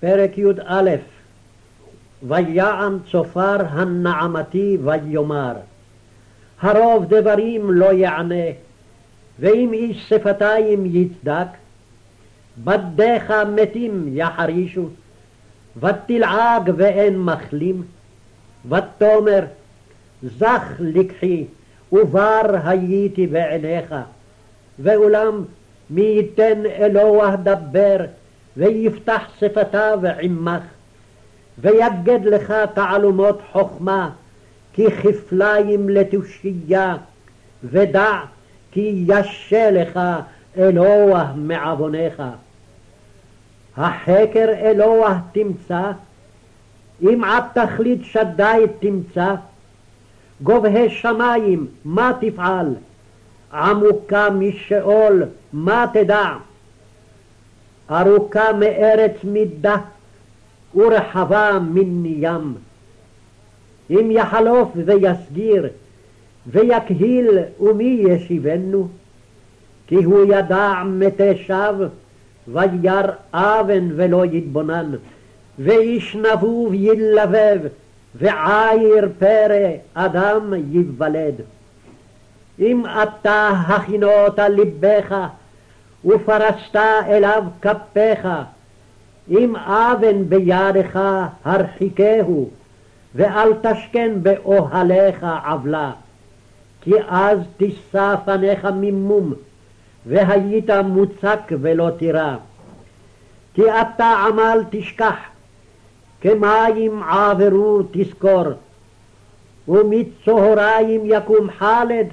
פרק י"א ויען צופר הנעמתי ויאמר הרוב דברים לא יענה ואם איש שפתיים יצדק בדיך מתים יחרישו ותלעג ואין מחלים ותאמר זך לקחי ובר הייתי בעיניך ואולם מי ייתן אלוה דבר ויפתח שפתיו עמך ויגד לך תעלומות חכמה כי כפליים לתושייה ודע כי ישה לך אלוה מעווניך. החקר אלוה תמצא, אם עד תכלית שדי תמצא, גובהי שמים מה תפעל, עמוקה משאול מה תדע, ארוכה מארץ מידה ורחבה מן ים. אם יחלוף ויסגיר ויקהיל ומי ישיבנו? כי הוא ידע מתי שווא וירא אבן ולא יתבונן ואיש נבוב ילבב ועיר פרא אדם ייוולד. אם אתה הכינות לבך ופרסת אליו כפיך אם אבן בידך הרחיקהו ואל תשכן באוהליך עוולה. כי אז תישא פניך ממום והיית מוצק ולא תירא. כי אתה עמל תשכח כמים עברו תזכור. ומצהריים יקום חלד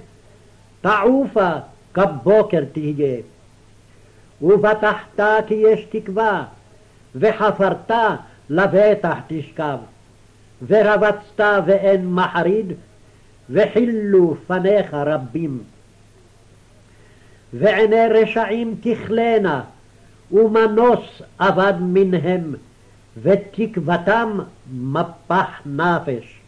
תעופה כבוקר תהיה ובטחת כי יש תקווה וחפרת לבטח תשכב ורבצת ואין מחריד וחילו פניך רבים. ועיני רשעים תכלנה ומנוס אבד מנהם ותקוותם מפח נפש